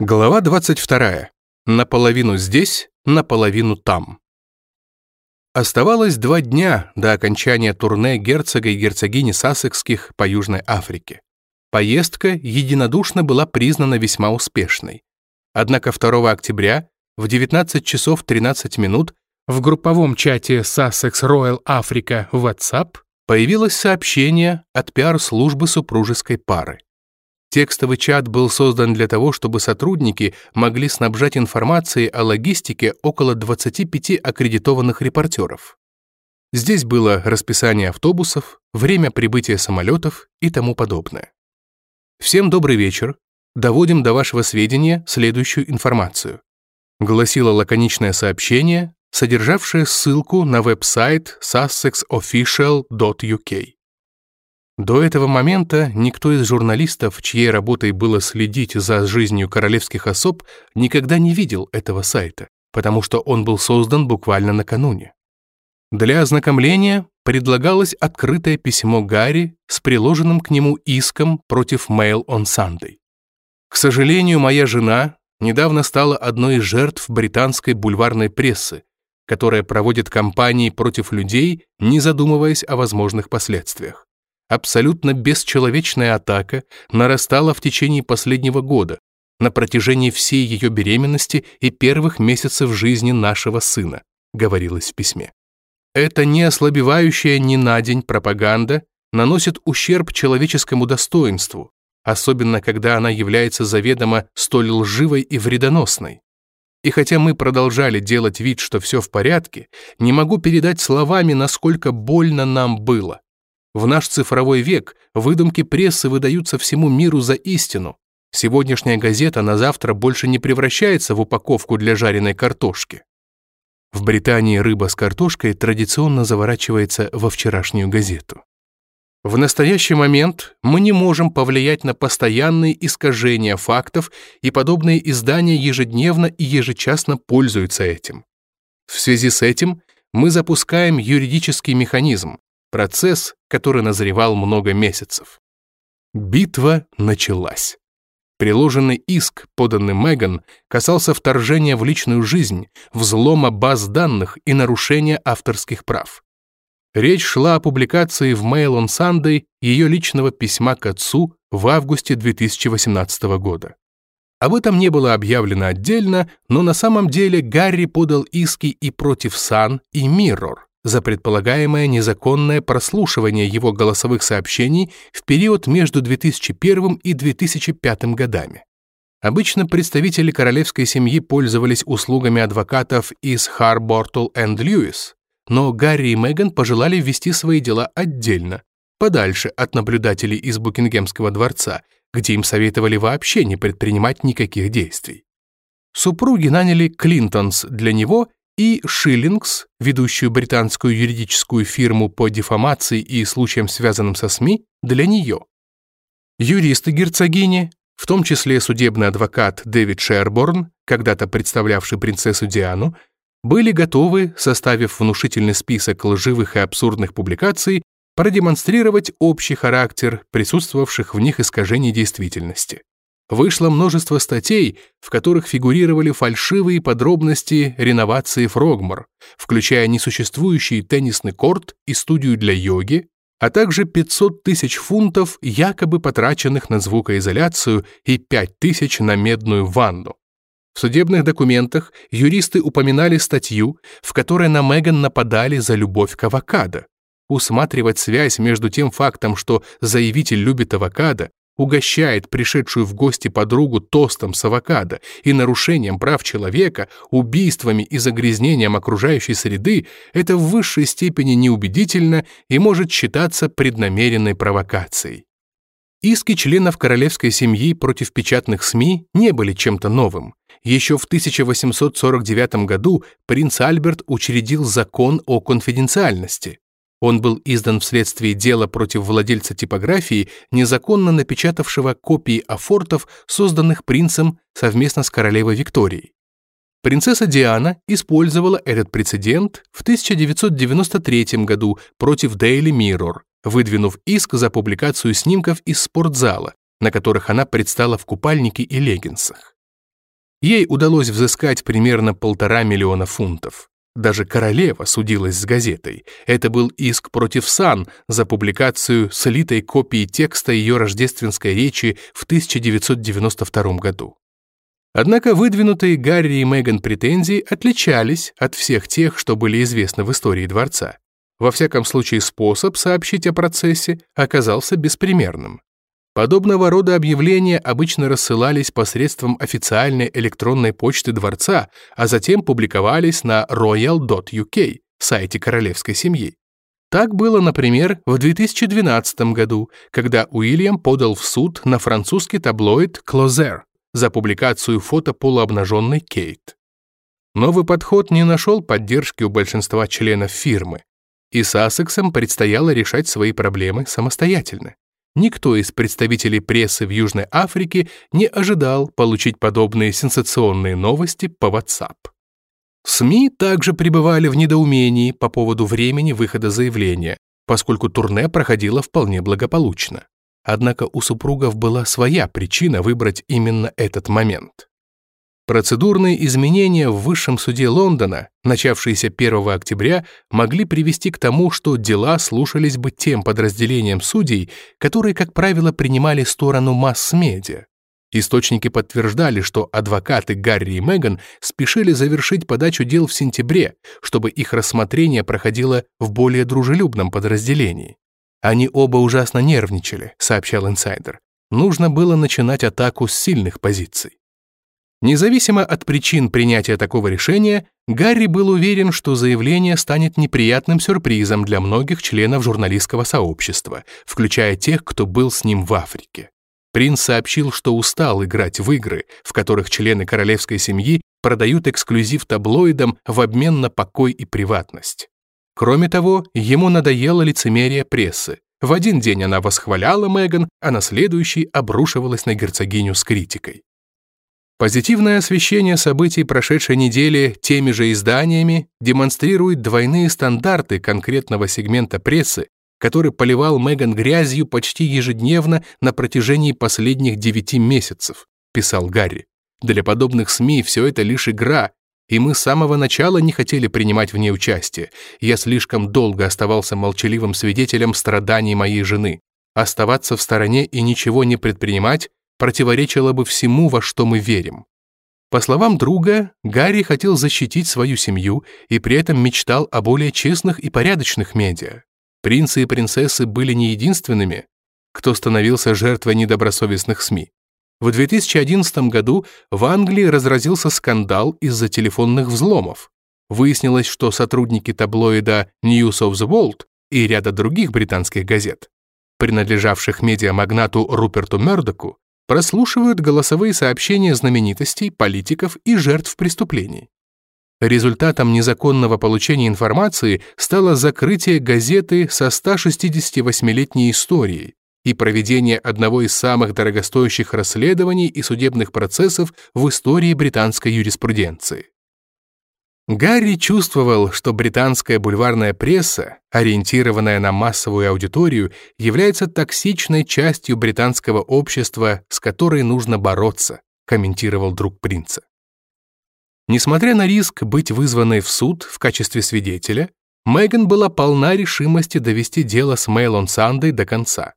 Глава 22. Наполовину здесь, наполовину там. Оставалось два дня до окончания турне герцога и герцогини Сассекских по Южной Африке. Поездка единодушно была признана весьма успешной. Однако 2 октября в 19 часов 13 минут в групповом чате Sussex Royal Africa в WhatsApp появилось сообщение от пиар-службы супружеской пары. Текстовый чат был создан для того, чтобы сотрудники могли снабжать информацией о логистике около 25 аккредитованных репортеров. Здесь было расписание автобусов, время прибытия самолетов и тому подобное. Всем добрый вечер. Доводим до вашего сведения следующую информацию. Гласило лаконичное сообщение, содержавшее ссылку на веб-сайт sussexofficial.uk. До этого момента никто из журналистов, чьей работой было следить за жизнью королевских особ, никогда не видел этого сайта, потому что он был создан буквально накануне. Для ознакомления предлагалось открытое письмо Гарри с приложенным к нему иском против Mail on Sunday. К сожалению, моя жена недавно стала одной из жертв британской бульварной прессы, которая проводит кампании против людей, не задумываясь о возможных последствиях абсолютно бесчеловечная атака нарастала в течение последнего года, на протяжении всей ее беременности и первых месяцев жизни нашего сына, говорилось в письме. Эта не ослабевающая ни на день пропаганда наносит ущерб человеческому достоинству, особенно когда она является заведомо столь лживой и вредоносной. И хотя мы продолжали делать вид, что все в порядке, не могу передать словами, насколько больно нам было. В наш цифровой век выдумки прессы выдаются всему миру за истину. Сегодняшняя газета на завтра больше не превращается в упаковку для жареной картошки. В Британии рыба с картошкой традиционно заворачивается во вчерашнюю газету. В настоящий момент мы не можем повлиять на постоянные искажения фактов, и подобные издания ежедневно и ежечасно пользуются этим. В связи с этим мы запускаем юридический механизм, Процесс, который назревал много месяцев. Битва началась. Приложенный иск, поданный Меган, касался вторжения в личную жизнь, взлома баз данных и нарушения авторских прав. Речь шла о публикации в Mail on Sunday ее личного письма к отцу в августе 2018 года. Об этом не было объявлено отдельно, но на самом деле Гарри подал иски и против Sun, и Mirror за предполагаемое незаконное прослушивание его голосовых сообщений в период между 2001 и 2005 годами. Обычно представители королевской семьи пользовались услугами адвокатов из Harbottle and Lewis, но Гарри и Меган пожелали вести свои дела отдельно, подальше от наблюдателей из Букингемского дворца, где им советовали вообще не предпринимать никаких действий. Супруги наняли Клинтонс для него и Шиллингс, ведущую британскую юридическую фирму по дефамации и случаям, связанным со СМИ, для нее. Юристы герцогини, в том числе судебный адвокат Дэвид Шерборн, когда-то представлявший принцессу Диану, были готовы, составив внушительный список лживых и абсурдных публикаций, продемонстрировать общий характер присутствовавших в них искажений действительности. Вышло множество статей, в которых фигурировали фальшивые подробности реновации Фрогмор, включая несуществующий теннисный корт и студию для йоги, а также 500 тысяч фунтов, якобы потраченных на звукоизоляцию, и 5 тысяч на медную ванну. В судебных документах юристы упоминали статью, в которой на Меган нападали за любовь к авокадо. Усматривать связь между тем фактом, что заявитель любит авокадо, угощает пришедшую в гости подругу тостом с авокадо и нарушением прав человека, убийствами и загрязнением окружающей среды, это в высшей степени неубедительно и может считаться преднамеренной провокацией. Иски членов королевской семьи против печатных СМИ не были чем-то новым. Еще в 1849 году принц Альберт учредил закон о конфиденциальности. Он был издан вследствие дела против владельца типографии, незаконно напечатавшего копии афортов, созданных принцем совместно с королевой Викторией. Принцесса Диана использовала этот прецедент в 1993 году против Daily Mirror, выдвинув иск за публикацию снимков из спортзала, на которых она предстала в купальнике и леггинсах. Ей удалось взыскать примерно полтора миллиона фунтов. Даже королева судилась с газетой. Это был иск против Сан за публикацию слитой копии текста ее рождественской речи в 1992 году. Однако выдвинутые Гарри и Меган претензии отличались от всех тех, что были известны в истории дворца. Во всяком случае, способ сообщить о процессе оказался беспримерным. Подобного рода объявления обычно рассылались посредством официальной электронной почты дворца, а затем публиковались на royal.uk, сайте королевской семьи. Так было, например, в 2012 году, когда Уильям подал в суд на французский таблоид «Closer» за публикацию фото полуобнаженной Кейт. Новый подход не нашел поддержки у большинства членов фирмы, и Сассексам предстояло решать свои проблемы самостоятельно. Никто из представителей прессы в Южной Африке не ожидал получить подобные сенсационные новости по WhatsApp. СМИ также пребывали в недоумении по поводу времени выхода заявления, поскольку турне проходило вполне благополучно. Однако у супругов была своя причина выбрать именно этот момент. Процедурные изменения в Высшем суде Лондона, начавшиеся 1 октября, могли привести к тому, что дела слушались бы тем подразделением судей, которые, как правило, принимали сторону масс-медиа. Источники подтверждали, что адвокаты Гарри и Меган спешили завершить подачу дел в сентябре, чтобы их рассмотрение проходило в более дружелюбном подразделении. «Они оба ужасно нервничали», — сообщал инсайдер. «Нужно было начинать атаку с сильных позиций». Независимо от причин принятия такого решения, Гарри был уверен, что заявление станет неприятным сюрпризом для многих членов журналистского сообщества, включая тех, кто был с ним в Африке. Принц сообщил, что устал играть в игры, в которых члены королевской семьи продают эксклюзив таблоидам в обмен на покой и приватность. Кроме того, ему надоело лицемерие прессы. В один день она восхваляла Меган, а на следующий обрушивалась на герцогиню с критикой. Позитивное освещение событий прошедшей недели теми же изданиями демонстрирует двойные стандарты конкретного сегмента прессы, который поливал Меган грязью почти ежедневно на протяжении последних девяти месяцев, писал Гарри. Для подобных СМИ все это лишь игра, и мы с самого начала не хотели принимать в ней участие. Я слишком долго оставался молчаливым свидетелем страданий моей жены. Оставаться в стороне и ничего не предпринимать противоречило бы всему, во что мы верим. По словам друга, Гарри хотел защитить свою семью и при этом мечтал о более честных и порядочных медиа. Принцы и принцессы были не единственными, кто становился жертвой недобросовестных СМИ. В 2011 году в Англии разразился скандал из-за телефонных взломов. Выяснилось, что сотрудники таблоида News of the World и ряда других британских газет, принадлежавших медиамагнату Руперту Мёрдоку, прослушивают голосовые сообщения знаменитостей, политиков и жертв преступлений. Результатом незаконного получения информации стало закрытие газеты со 168-летней историей и проведение одного из самых дорогостоящих расследований и судебных процессов в истории британской юриспруденции. Гарри чувствовал, что британская бульварная пресса, ориентированная на массовую аудиторию, является токсичной частью британского общества, с которой нужно бороться, комментировал друг принца. Несмотря на риск быть вызванной в суд в качестве свидетеля, Меган была полна решимости довести дело с on Sunday до конца.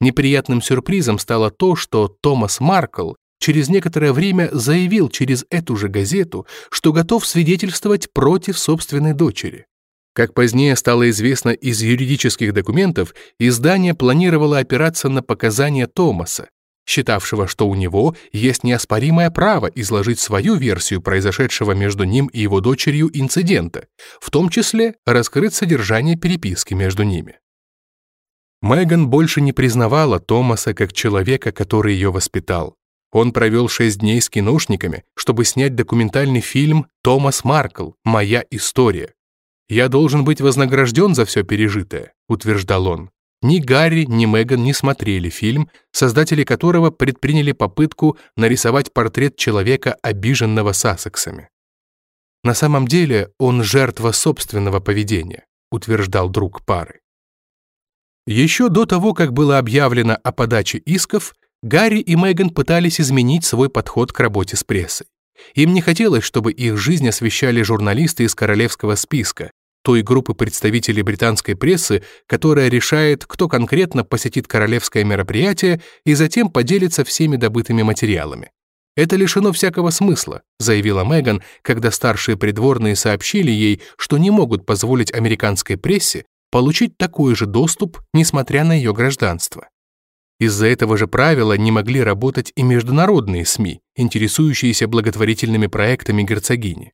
Неприятным сюрпризом стало то, что Томас Маркл через некоторое время заявил через эту же газету, что готов свидетельствовать против собственной дочери. Как позднее стало известно из юридических документов, издание планировало опираться на показания Томаса, считавшего, что у него есть неоспоримое право изложить свою версию произошедшего между ним и его дочерью инцидента, в том числе раскрыть содержание переписки между ними. Меган больше не признавала Томаса как человека, который ее воспитал. Он провел шесть дней с киношниками, чтобы снять документальный фильм «Томас Маркл. Моя история». «Я должен быть вознагражден за все пережитое», — утверждал он. Ни Гарри, ни Меган не смотрели фильм, создатели которого предприняли попытку нарисовать портрет человека, обиженного Сассексами. На самом деле он жертва собственного поведения, утверждал друг пары. Еще до того, как было объявлено о подаче исков, Гарри и Меган пытались изменить свой подход к работе с прессой. Им не хотелось, чтобы их жизнь освещали журналисты из королевского списка, той группы представителей британской прессы, которая решает, кто конкретно посетит королевское мероприятие и затем поделится всеми добытыми материалами. «Это лишено всякого смысла», заявила Меган, когда старшие придворные сообщили ей, что не могут позволить американской прессе получить такой же доступ, несмотря на ее гражданство. Из-за этого же правила не могли работать и международные СМИ, интересующиеся благотворительными проектами герцогини.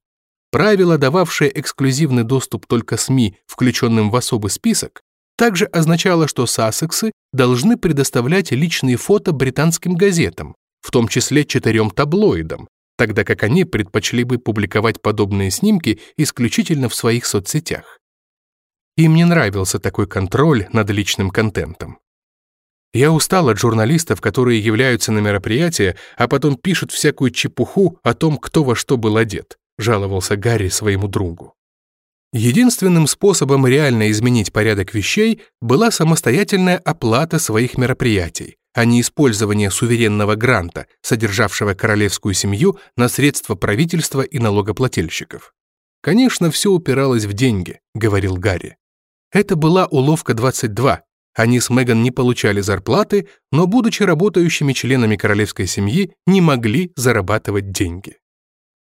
Правило, дававшее эксклюзивный доступ только СМИ, включенным в особый список, также означало, что сассексы должны предоставлять личные фото британским газетам, в том числе четырем таблоидам, тогда как они предпочли бы публиковать подобные снимки исключительно в своих соцсетях. Им не нравился такой контроль над личным контентом. Я устал от журналистов, которые являются на мероприятие, а потом пишут всякую чепуху о том, кто во что был одет жаловался Гарри своему другу. Единственным способом реально изменить порядок вещей была самостоятельная оплата своих мероприятий, а не использование суверенного гранта, содержавшего королевскую семью на средства правительства и налогоплательщиков. «Конечно, все упиралось в деньги», — говорил Гарри. Это была уловка 22. Они с Меган не получали зарплаты, но, будучи работающими членами королевской семьи, не могли зарабатывать деньги.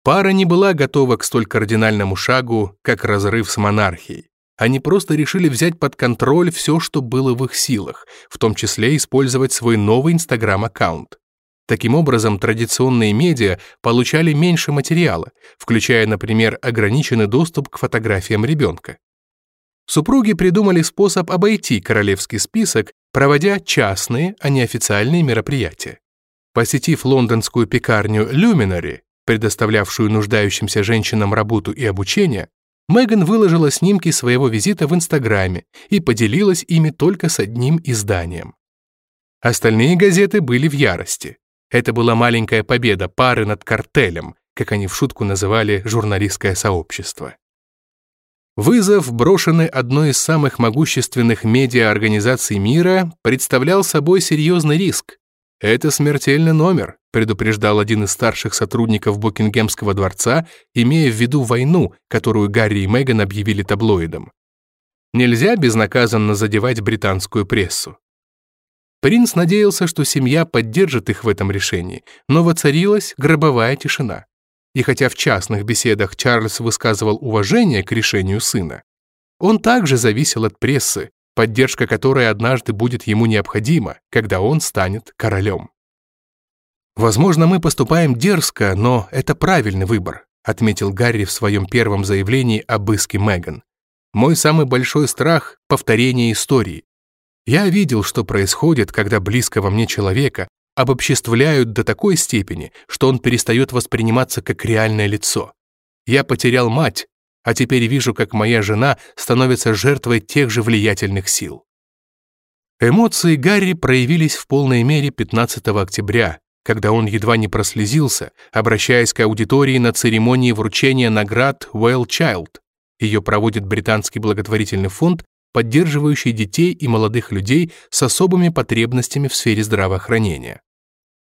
Пара не была готова к столь кардинальному шагу, как разрыв с монархией. Они просто решили взять под контроль все, что было в их силах, в том числе использовать свой новый Инстаграм-аккаунт. Таким образом, традиционные медиа получали меньше материала, включая, например, ограниченный доступ к фотографиям ребенка. Супруги придумали способ обойти королевский список, проводя частные, а не официальные мероприятия. Посетив лондонскую пекарню Luminary, предоставлявшую нуждающимся женщинам работу и обучение, Меган выложила снимки своего визита в Инстаграме и поделилась ими только с одним изданием. Остальные газеты были в ярости. Это была маленькая победа пары над картелем, как они в шутку называли журналистское сообщество. Вызов, брошенный одной из самых могущественных медиа-организаций мира, представлял собой серьезный риск. Это смертельный номер, предупреждал один из старших сотрудников Букингемского дворца, имея в виду войну, которую Гарри и Меган объявили таблоидом. Нельзя безнаказанно задевать британскую прессу. Принц надеялся, что семья поддержит их в этом решении, но воцарилась гробовая тишина. И хотя в частных беседах Чарльз высказывал уважение к решению сына, он также зависел от прессы, поддержка которой однажды будет ему необходима, когда он станет королем. «Возможно, мы поступаем дерзко, но это правильный выбор», отметил Гарри в своем первом заявлении об иске Меган. «Мой самый большой страх — повторение истории. Я видел, что происходит, когда близкого мне человека обобществляют до такой степени, что он перестает восприниматься как реальное лицо. Я потерял мать, а теперь вижу, как моя жена становится жертвой тех же влиятельных сил». Эмоции Гарри проявились в полной мере 15 октября, когда он едва не прослезился, обращаясь к аудитории на церемонии вручения наград Well Child. Ее проводит британский благотворительный фонд, поддерживающий детей и молодых людей с особыми потребностями в сфере здравоохранения.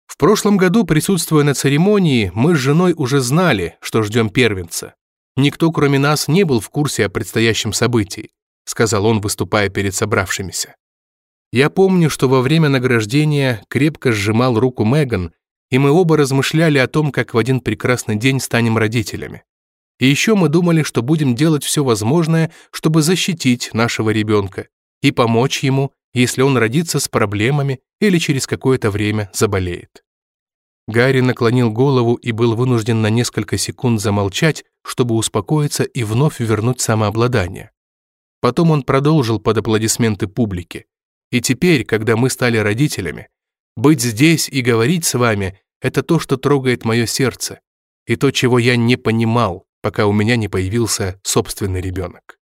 В прошлом году, присутствуя на церемонии, мы с женой уже знали, что ждем первенца. Никто, кроме нас, не был в курсе о предстоящем событии, сказал он, выступая перед собравшимися. Я помню, что во время награждения крепко сжимал руку Меган, и мы оба размышляли о том, как в один прекрасный день станем родителями. И еще мы думали, что будем делать все возможное, чтобы защитить нашего ребенка и помочь ему, если он родится с проблемами или через какое-то время заболеет. Гарри наклонил голову и был вынужден на несколько секунд замолчать, чтобы успокоиться и вновь вернуть самообладание. Потом он продолжил под аплодисменты публики. И теперь, когда мы стали родителями, быть здесь и говорить с вами — это то, что трогает мое сердце, и то, чего я не понимал, пока у меня не появился собственный ребенок.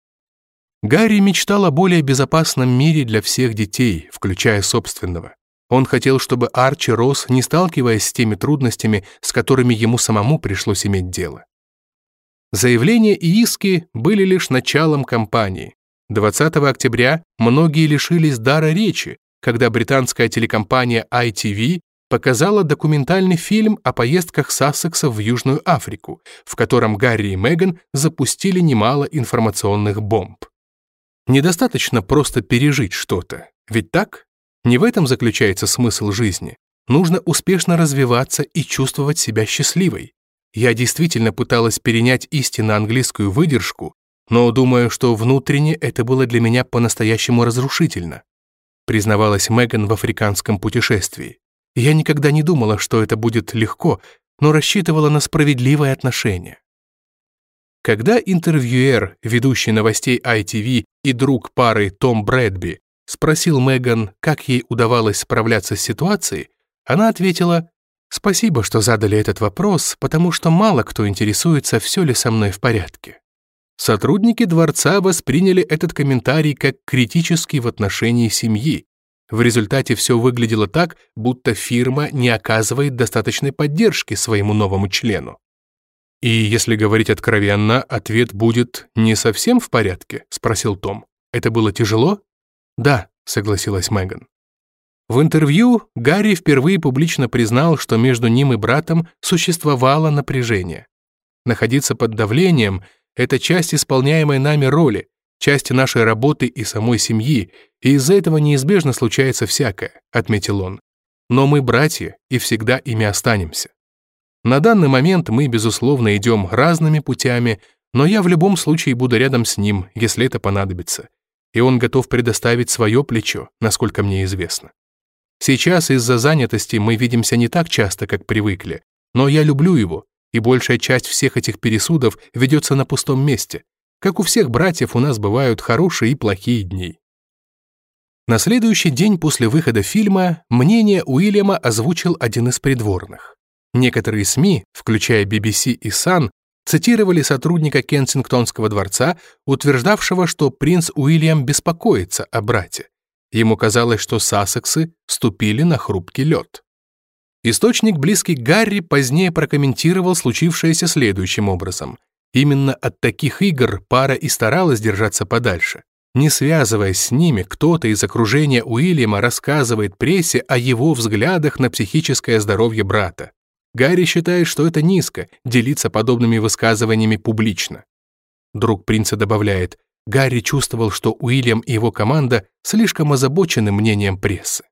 Гарри мечтал о более безопасном мире для всех детей, включая собственного. Он хотел, чтобы Арчи рос, не сталкиваясь с теми трудностями, с которыми ему самому пришлось иметь дело. Заявления и иски были лишь началом кампании, 20 октября многие лишились дара речи, когда британская телекомпания ITV показала документальный фильм о поездках Сассекса в Южную Африку, в котором Гарри и Меган запустили немало информационных бомб. Недостаточно просто пережить что-то, ведь так? Не в этом заключается смысл жизни. Нужно успешно развиваться и чувствовать себя счастливой. Я действительно пыталась перенять истинно английскую выдержку, но думаю, что внутренне это было для меня по-настоящему разрушительно, признавалась Меган в африканском путешествии. Я никогда не думала, что это будет легко, но рассчитывала на справедливое отношение. Когда интервьюер, ведущий новостей ITV и друг пары Том Брэдби спросил Меган, как ей удавалось справляться с ситуацией, она ответила, «Спасибо, что задали этот вопрос, потому что мало кто интересуется, все ли со мной в порядке». Сотрудники дворца восприняли этот комментарий как критический в отношении семьи. В результате все выглядело так, будто фирма не оказывает достаточной поддержки своему новому члену. «И если говорить откровенно, ответ будет «не совсем в порядке?» — спросил Том. «Это было тяжело?» «Да», — согласилась Меган. В интервью Гарри впервые публично признал, что между ним и братом существовало напряжение. Находиться под давлением — это часть исполняемой нами роли, часть нашей работы и самой семьи, и из-за этого неизбежно случается всякое, отметил он. Но мы братья и всегда ими останемся. На данный момент мы, безусловно, идем разными путями, но я в любом случае буду рядом с ним, если это понадобится. И он готов предоставить свое плечо, насколько мне известно. Сейчас из-за занятости мы видимся не так часто, как привыкли, но я люблю его, и большая часть всех этих пересудов ведется на пустом месте. Как у всех братьев, у нас бывают хорошие и плохие дни. На следующий день после выхода фильма мнение Уильяма озвучил один из придворных. Некоторые СМИ, включая BBC и Sun, цитировали сотрудника Кенсингтонского дворца, утверждавшего, что принц Уильям беспокоится о брате. Ему казалось, что сассексы ступили на хрупкий лед. Источник, близкий Гарри, позднее прокомментировал случившееся следующим образом. Именно от таких игр пара и старалась держаться подальше. Не связываясь с ними, кто-то из окружения Уильяма рассказывает прессе о его взглядах на психическое здоровье брата. Гарри считает, что это низко, делиться подобными высказываниями публично. Друг принца добавляет, Гарри чувствовал, что Уильям и его команда слишком озабочены мнением прессы.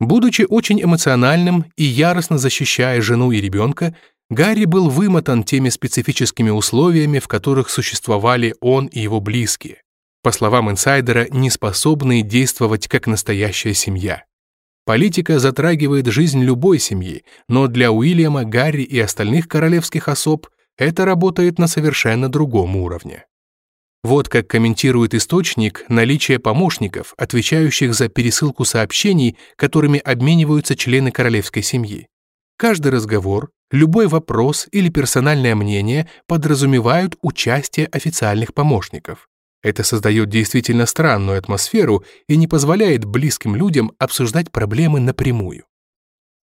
Будучи очень эмоциональным и яростно защищая жену и ребенка, Гарри был вымотан теми специфическими условиями, в которых существовали он и его близкие. По словам инсайдера, не способные действовать как настоящая семья. Политика затрагивает жизнь любой семьи, но для Уильяма, Гарри и остальных королевских особ это работает на совершенно другом уровне. Вот как комментирует источник наличие помощников, отвечающих за пересылку сообщений, которыми обмениваются члены королевской семьи. Каждый разговор, любой вопрос или персональное мнение подразумевают участие официальных помощников. Это создает действительно странную атмосферу и не позволяет близким людям обсуждать проблемы напрямую.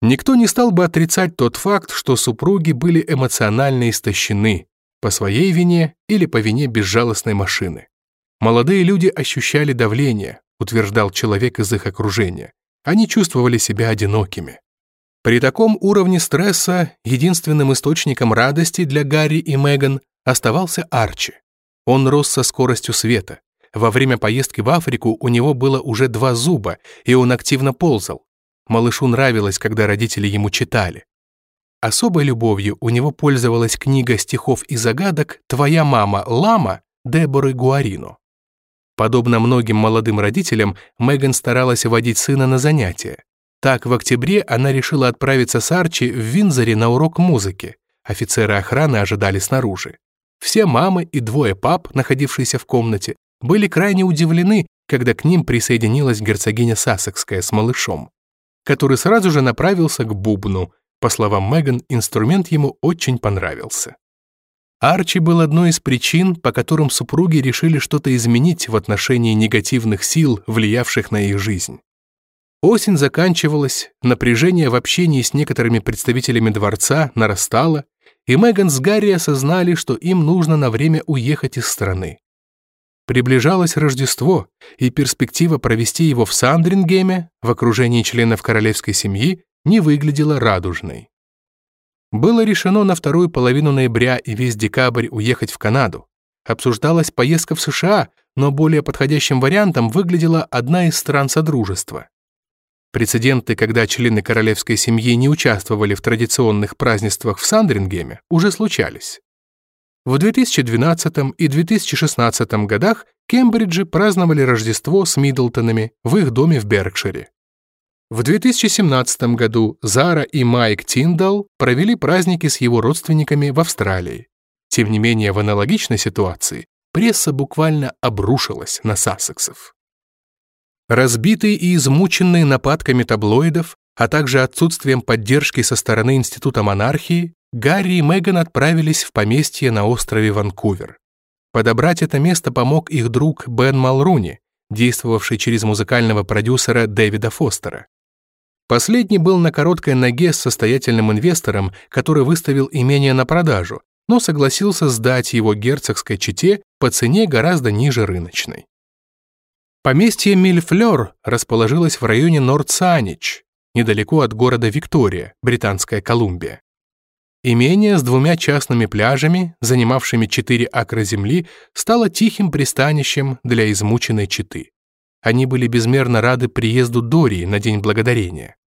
Никто не стал бы отрицать тот факт, что супруги были эмоционально истощены по своей вине или по вине безжалостной машины. Молодые люди ощущали давление, утверждал человек из их окружения. Они чувствовали себя одинокими. При таком уровне стресса единственным источником радости для Гарри и Меган оставался Арчи. Он рос со скоростью света. Во время поездки в Африку у него было уже два зуба, и он активно ползал. Малышу нравилось, когда родители ему читали. Особой любовью у него пользовалась книга стихов и загадок «Твоя мама Лама» Деборы Гуарино. Подобно многим молодым родителям, Меган старалась водить сына на занятия. Так, в октябре она решила отправиться с Арчи в Винзоре на урок музыки. Офицеры охраны ожидали снаружи. Все мамы и двое пап, находившиеся в комнате, были крайне удивлены, когда к ним присоединилась герцогиня Сассекская с малышом, который сразу же направился к бубну. По словам Меган, инструмент ему очень понравился. Арчи был одной из причин, по которым супруги решили что-то изменить в отношении негативных сил, влиявших на их жизнь. Осень заканчивалась, напряжение в общении с некоторыми представителями дворца нарастало, и Меган с Гарри осознали, что им нужно на время уехать из страны. Приближалось Рождество, и перспектива провести его в Сандрингеме, в окружении членов королевской семьи, не выглядела радужной. Было решено на вторую половину ноября и весь декабрь уехать в Канаду. Обсуждалась поездка в США, но более подходящим вариантом выглядела одна из стран Содружества. Прецеденты, когда члены королевской семьи не участвовали в традиционных празднествах в Сандрингеме, уже случались. В 2012 и 2016 годах Кембриджи праздновали Рождество с Миддлтонами в их доме в Беркшире. В 2017 году Зара и Майк Тиндал провели праздники с его родственниками в Австралии. Тем не менее, в аналогичной ситуации пресса буквально обрушилась на сассексов. Разбитые и измученные нападками таблоидов, а также отсутствием поддержки со стороны Института монархии, Гарри и Меган отправились в поместье на острове Ванкувер. Подобрать это место помог их друг Бен Малруни, действовавший через музыкального продюсера Дэвида Фостера. Последний был на короткой ноге с состоятельным инвестором, который выставил имение на продажу, но согласился сдать его герцогской чете по цене гораздо ниже рыночной. Поместье Мильфлёр расположилось в районе Норд-Санич, недалеко от города Виктория, Британская Колумбия. Имение с двумя частными пляжами, занимавшими 4 акра земли, стало тихим пристанищем для измученной четы. Они были безмерно рады приезду Дории на День Благодарения.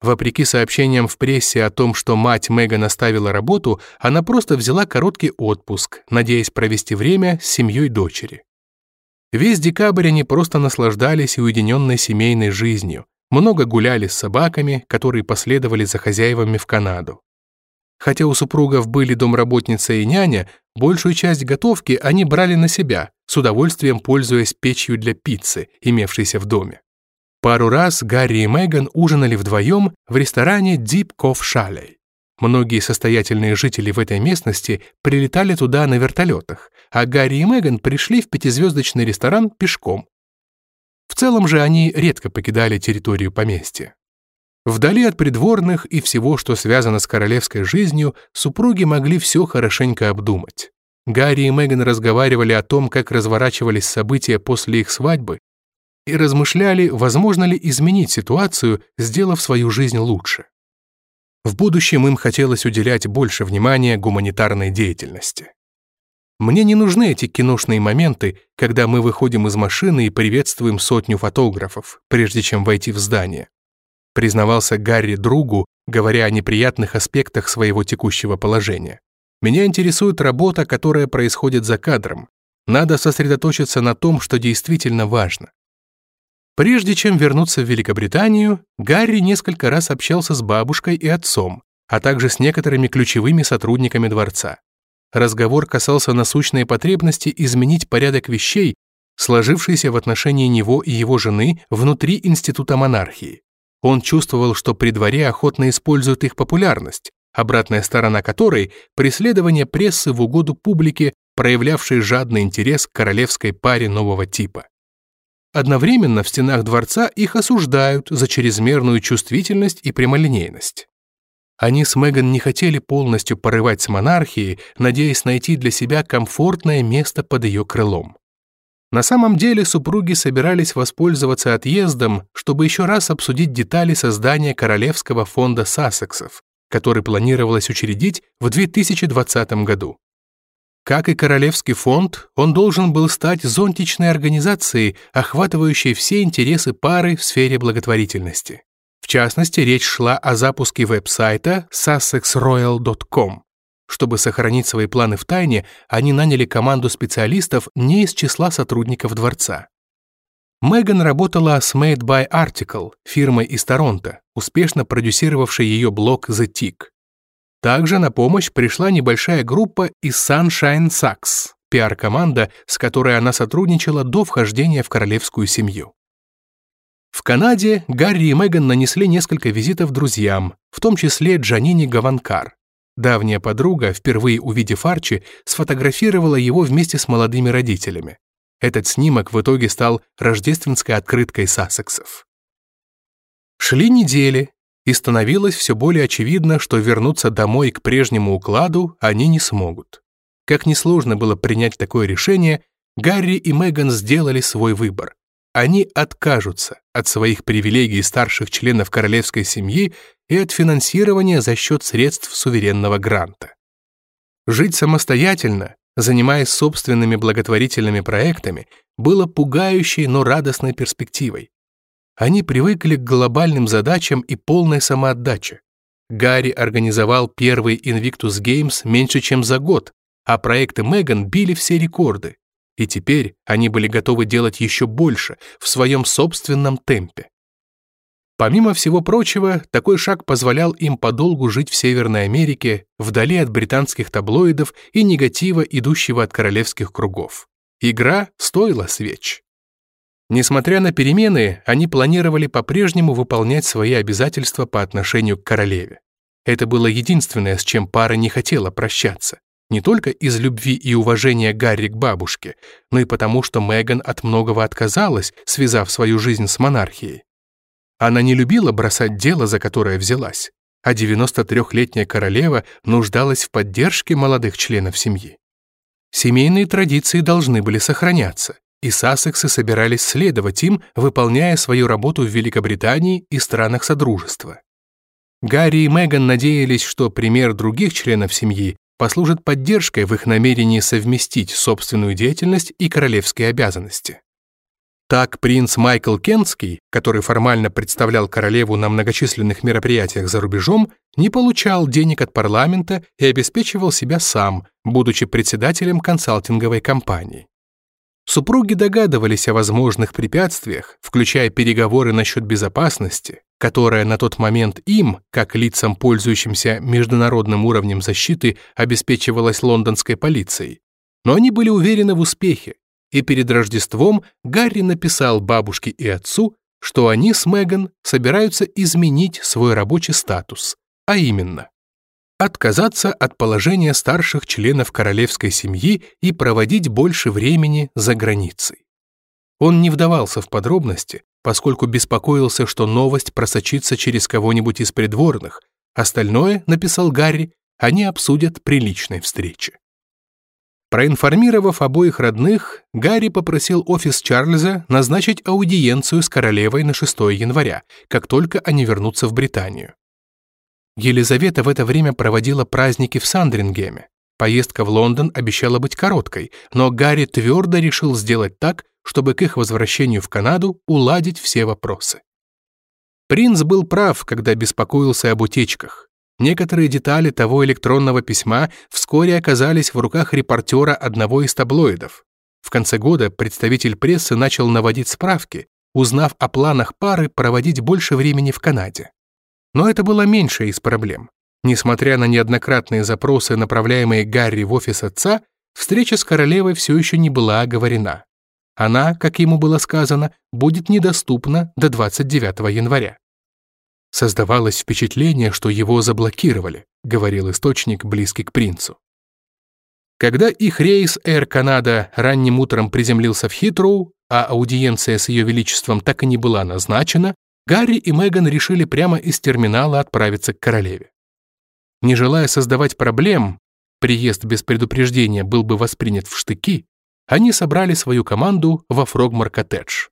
Вопреки сообщениям в прессе о том, что мать Меган оставила работу, она просто взяла короткий отпуск, надеясь провести время с семьей дочери. Весь декабрь они просто наслаждались уединенной семейной жизнью, много гуляли с собаками, которые последовали за хозяевами в Канаду. Хотя у супругов были домработница и няня, большую часть готовки они брали на себя, с удовольствием пользуясь печью для пиццы, имевшейся в доме. Пару раз Гарри и Меган ужинали вдвоем в ресторане Deep Cove Chalet. Многие состоятельные жители в этой местности прилетали туда на вертолетах, а Гарри и Меган пришли в пятизвездочный ресторан пешком. В целом же они редко покидали территорию поместья. Вдали от придворных и всего, что связано с королевской жизнью, супруги могли все хорошенько обдумать. Гарри и Меган разговаривали о том, как разворачивались события после их свадьбы, и размышляли, возможно ли изменить ситуацию, сделав свою жизнь лучше. В будущем им хотелось уделять больше внимания гуманитарной деятельности. Мне не нужны эти киношные моменты, когда мы выходим из машины и приветствуем сотню фотографов, прежде чем войти в здание. Признавался Гарри другу, говоря о неприятных аспектах своего текущего положения. Меня интересует работа, которая происходит за кадром. Надо сосредоточиться на том, что действительно важно. Прежде чем вернуться в Великобританию, Гарри несколько раз общался с бабушкой и отцом, а также с некоторыми ключевыми сотрудниками дворца. Разговор касался насущной потребности изменить порядок вещей, сложившийся в отношении него и его жены внутри Института монархии. Он чувствовал, что при дворе охотно используют их популярность, обратная сторона которой – преследование прессы в угоду публике, проявлявшей жадный интерес к королевской паре нового типа. Одновременно в стенах дворца их осуждают за чрезмерную чувствительность и прямолинейность. Они с Меган не хотели полностью порывать с монархией, надеясь найти для себя комфортное место под ее крылом. На самом деле супруги собирались воспользоваться отъездом, чтобы еще раз обсудить детали создания Королевского фонда Сассексов, который планировалось учредить в 2020 году. Как и Королевский фонд, он должен был стать зонтичной организацией, охватывающей все интересы пары в сфере благотворительности. Частности, речь шла о запуске веб-сайта sussexroyal.com. Чтобы сохранить свои планы в тайне, они наняли команду специалистов не из числа сотрудников дворца. Меган работала с Made by Article, фирмой из Торонто, успешно продюсировавшей ее блог The Tick. Также на помощь пришла небольшая группа из Sunshine Sacks, пиар-команда, с которой она сотрудничала до вхождения в королевскую семью. В Канаде Гарри и Меган нанесли несколько визитов друзьям, в том числе Джанине Гаванкар. Давняя подруга, впервые увидев Арчи, сфотографировала его вместе с молодыми родителями. Этот снимок в итоге стал рождественской открыткой Сассексов. Шли недели, и становилось все более очевидно, что вернуться домой к прежнему укладу они не смогут. Как несложно было принять такое решение, Гарри и Меган сделали свой выбор. Они откажутся от своих привилегий старших членов королевской семьи и от финансирования за счет средств суверенного гранта. Жить самостоятельно, занимаясь собственными благотворительными проектами, было пугающей, но радостной перспективой. Они привыкли к глобальным задачам и полной самоотдаче. Гарри организовал первый Invictus Games меньше, чем за год, а проекты Меган били все рекорды. И теперь они были готовы делать еще больше в своем собственном темпе. Помимо всего прочего, такой шаг позволял им подолгу жить в Северной Америке, вдали от британских таблоидов и негатива, идущего от королевских кругов. Игра стоила свеч. Несмотря на перемены, они планировали по-прежнему выполнять свои обязательства по отношению к королеве. Это было единственное, с чем пара не хотела прощаться. Не только из любви и уважения Гарри к бабушке, но и потому, что Меган от многого отказалась, связав свою жизнь с монархией. Она не любила бросать дело, за которое взялась, а 93-летняя королева нуждалась в поддержке молодых членов семьи. Семейные традиции должны были сохраняться, и Сассексы собирались следовать им, выполняя свою работу в Великобритании и странах Содружества. Гарри и Меган надеялись, что пример других членов семьи послужит поддержкой в их намерении совместить собственную деятельность и королевские обязанности. Так принц Майкл Кентский, который формально представлял королеву на многочисленных мероприятиях за рубежом, не получал денег от парламента и обеспечивал себя сам, будучи председателем консалтинговой компании. Супруги догадывались о возможных препятствиях, включая переговоры насчет безопасности, которая на тот момент им, как лицам, пользующимся международным уровнем защиты, обеспечивалась лондонской полицией. Но они были уверены в успехе, и перед Рождеством Гарри написал бабушке и отцу, что они с Меган собираются изменить свой рабочий статус, а именно отказаться от положения старших членов королевской семьи и проводить больше времени за границей. Он не вдавался в подробности, поскольку беспокоился, что новость просочится через кого-нибудь из придворных. Остальное, написал Гарри, они обсудят при личной встрече. Проинформировав обоих родных, Гарри попросил офис Чарльза назначить аудиенцию с королевой на 6 января, как только они вернутся в Британию. Елизавета в это время проводила праздники в Сандрингеме. Поездка в Лондон обещала быть короткой, но Гарри твердо решил сделать так, чтобы к их возвращению в Канаду уладить все вопросы. Принц был прав, когда беспокоился об утечках. Некоторые детали того электронного письма вскоре оказались в руках репортера одного из таблоидов. В конце года представитель прессы начал наводить справки, узнав о планах пары проводить больше времени в Канаде. Но это было меньше из проблем. Несмотря на неоднократные запросы, направляемые Гарри в офис отца, встреча с королевой все еще не была оговорена. Она, как ему было сказано, будет недоступна до 29 января. Создавалось впечатление, что его заблокировали, говорил источник, близкий к принцу. Когда их рейс Air Canada ранним утром приземлился в Хитроу, а аудиенция с ее величеством так и не была назначена, Гарри и Меган решили прямо из терминала отправиться к королеве. Не желая создавать проблем, приезд без предупреждения был бы воспринят в штыки, они собрали свою команду во Фрогмар-коттедж.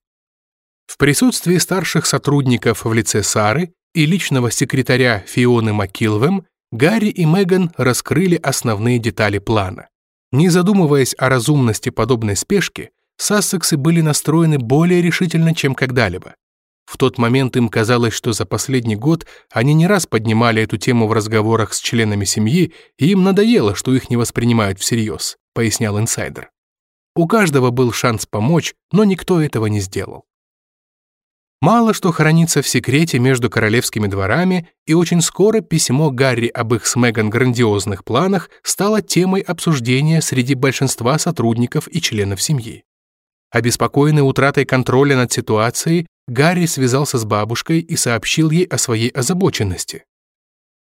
В присутствии старших сотрудников в лице Сары и личного секретаря Фионы Макилвем Гарри и Меган раскрыли основные детали плана. Не задумываясь о разумности подобной спешки, Сассексы были настроены более решительно, чем когда-либо. В тот момент им казалось, что за последний год они не раз поднимали эту тему в разговорах с членами семьи, и им надоело, что их не воспринимают всерьез, пояснял инсайдер. У каждого был шанс помочь, но никто этого не сделал. Мало что хранится в секрете между королевскими дворами, и очень скоро письмо Гарри об их с Меган грандиозных планах стало темой обсуждения среди большинства сотрудников и членов семьи. Обеспокоенный утратой контроля над ситуацией, Гарри связался с бабушкой и сообщил ей о своей озабоченности.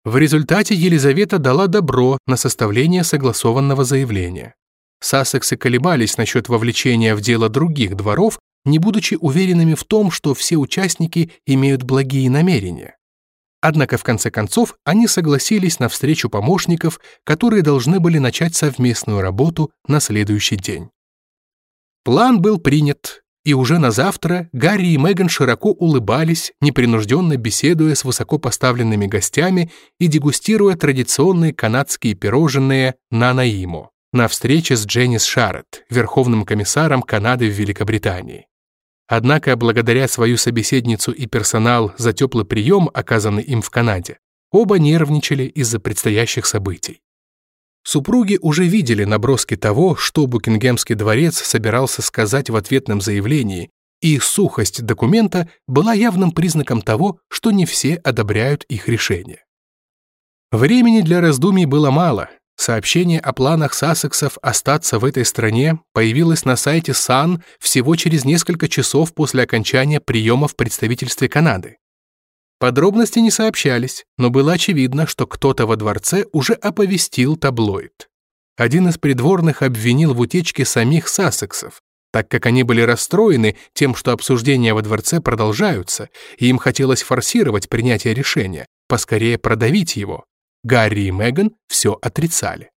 В результате Елизавета дала добро на составление согласованного заявления. Сассексы колебались насчет вовлечения в дело других дворов, не будучи уверенными в том, что все участники имеют благие намерения. Однако в конце концов они согласились на встречу помощников, которые должны были начать совместную работу на следующий день. План был принят, и уже на завтра Гарри и Меган широко улыбались, непринужденно беседуя с высокопоставленными гостями и дегустируя традиционные канадские пирожные «Нанаимо» на встрече с Дженнис Шарретт, верховным комиссаром Канады в Великобритании. Однако, благодаря свою собеседницу и персонал за теплый прием, оказанный им в Канаде, оба нервничали из-за предстоящих событий. Супруги уже видели наброски того, что Букингемский дворец собирался сказать в ответном заявлении, и сухость документа была явным признаком того, что не все одобряют их решение. Времени для раздумий было мало. Сообщение о планах Сассексов остаться в этой стране появилось на сайте САН всего через несколько часов после окончания приема в представительстве Канады. Подробности не сообщались, но было очевидно, что кто-то во дворце уже оповестил таблоид. Один из придворных обвинил в утечке самих Сассексов, так как они были расстроены тем, что обсуждения во дворце продолжаются, и им хотелось форсировать принятие решения, поскорее продавить его. Гарри и Меган все отрицали.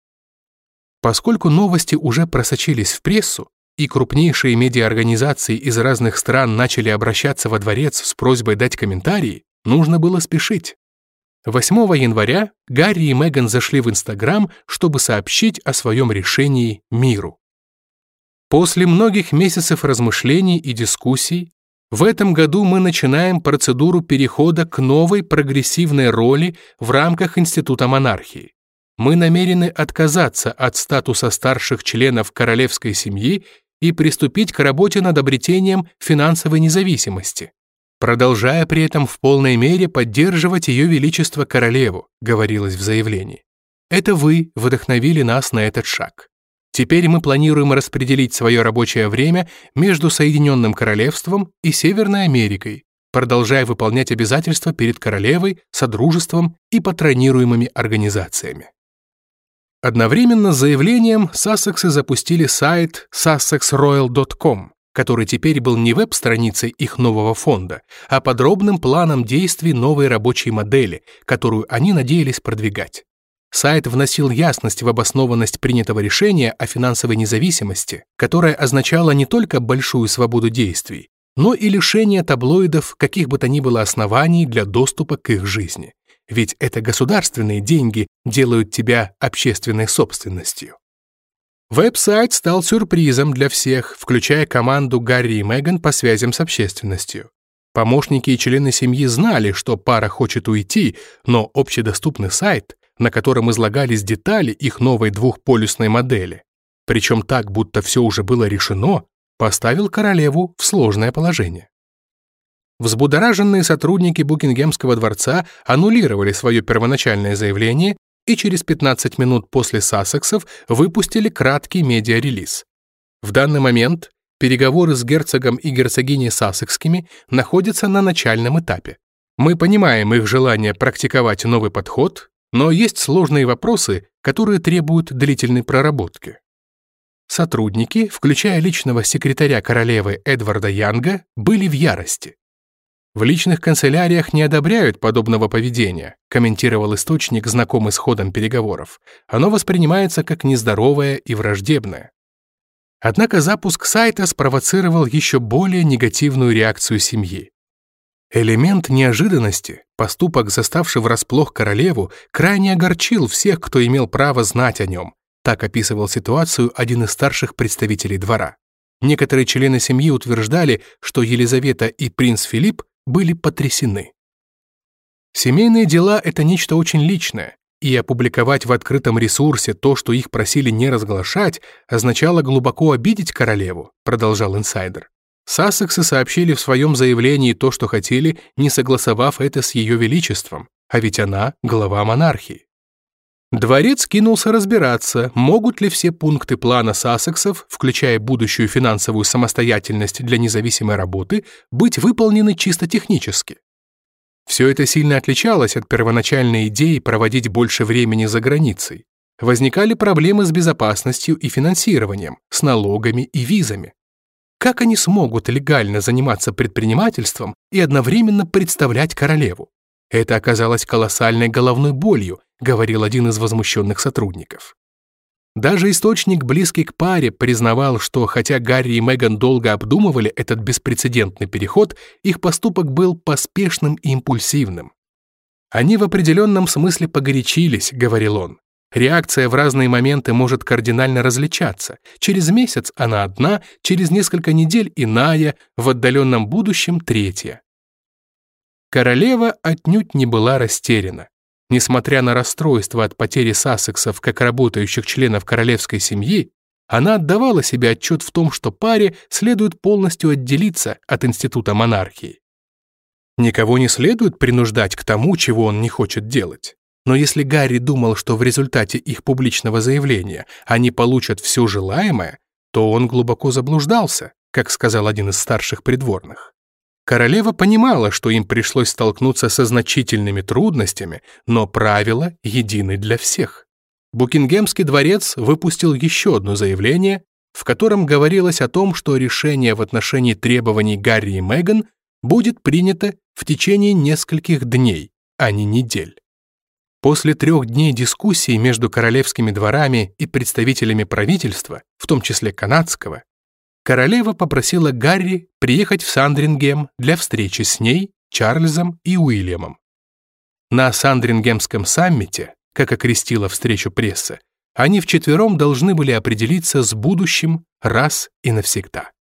Поскольку новости уже просочились в прессу, и крупнейшие медиаорганизации из разных стран начали обращаться во дворец с просьбой дать комментарии, Нужно было спешить. 8 января Гарри и Меган зашли в Инстаграм, чтобы сообщить о своем решении миру. После многих месяцев размышлений и дискуссий, в этом году мы начинаем процедуру перехода к новой прогрессивной роли в рамках Института монархии. Мы намерены отказаться от статуса старших членов королевской семьи и приступить к работе над обретением финансовой независимости продолжая при этом в полной мере поддерживать Ее Величество Королеву, говорилось в заявлении. Это вы вдохновили нас на этот шаг. Теперь мы планируем распределить свое рабочее время между Соединенным Королевством и Северной Америкой, продолжая выполнять обязательства перед королевой, содружеством и патронируемыми организациями. Одновременно с заявлением Сассексы запустили сайт sussexroyal.com, который теперь был не веб-страницей их нового фонда, а подробным планом действий новой рабочей модели, которую они надеялись продвигать. Сайт вносил ясность в обоснованность принятого решения о финансовой независимости, которое означало не только большую свободу действий, но и лишение таблоидов каких бы то ни было оснований для доступа к их жизни. Ведь это государственные деньги делают тебя общественной собственностью. Веб-сайт стал сюрпризом для всех, включая команду Гарри и Меган по связям с общественностью. Помощники и члены семьи знали, что пара хочет уйти, но общедоступный сайт, на котором излагались детали их новой двухполюсной модели, причем так, будто все уже было решено, поставил королеву в сложное положение. Взбудораженные сотрудники Букингемского дворца аннулировали свое первоначальное заявление и через 15 минут после Сассексов выпустили краткий медиарелиз. В данный момент переговоры с герцогом и герцогиней Сассекскими находятся на начальном этапе. Мы понимаем их желание практиковать новый подход, но есть сложные вопросы, которые требуют длительной проработки. Сотрудники, включая личного секретаря королевы Эдварда Янга, были в ярости. В личных канцеляриях не одобряют подобного поведения, комментировал источник, знакомый с ходом переговоров. Оно воспринимается как нездоровое и враждебное. Однако запуск сайта спровоцировал еще более негативную реакцию семьи. Элемент неожиданности, поступок, заставший врасплох королеву, крайне огорчил всех, кто имел право знать о нем. Так описывал ситуацию один из старших представителей двора. Некоторые члены семьи утверждали, что Елизавета и принц Филипп были потрясены. Семейные дела — это нечто очень личное, и опубликовать в открытом ресурсе то, что их просили не разглашать, означало глубоко обидеть королеву, продолжал инсайдер. Сассексы сообщили в своем заявлении то, что хотели, не согласовав это с ее величеством, а ведь она — глава монархии. Дворец кинулся разбираться, могут ли все пункты плана Сассексов, включая будущую финансовую самостоятельность для независимой работы, быть выполнены чисто технически. Все это сильно отличалось от первоначальной идеи проводить больше времени за границей. Возникали проблемы с безопасностью и финансированием, с налогами и визами. Как они смогут легально заниматься предпринимательством и одновременно представлять королеву? Это оказалось колоссальной головной болью, говорил один из возмущенных сотрудников. Даже источник, близкий к паре, признавал, что хотя Гарри и Меган долго обдумывали этот беспрецедентный переход, их поступок был поспешным и импульсивным. «Они в определенном смысле погорячились», — говорил он. Реакция в разные моменты может кардинально различаться. Через месяц она одна, через несколько недель иная, в отдаленном будущем третья. Королева отнюдь не была растеряна. Несмотря на расстройство от потери Сассексов как работающих членов королевской семьи, она отдавала себе отчет в том, что паре следует полностью отделиться от института монархии. Никого не следует принуждать к тому, чего он не хочет делать. Но если Гарри думал, что в результате их публичного заявления они получат все желаемое, то он глубоко заблуждался, как сказал один из старших придворных. Королева понимала, что им пришлось столкнуться со значительными трудностями, но правила едины для всех. Букингемский дворец выпустил еще одно заявление, в котором говорилось о том, что решение в отношении требований Гарри и Меган будет принято в течение нескольких дней, а не недель. После трех дней дискуссий между королевскими дворами и представителями правительства, в том числе канадского, королева попросила Гарри приехать в Сандрингем для встречи с ней, Чарльзом и Уильямом. На Сандрингемском саммите, как окрестила встречу пресса, они вчетвером должны были определиться с будущим раз и навсегда.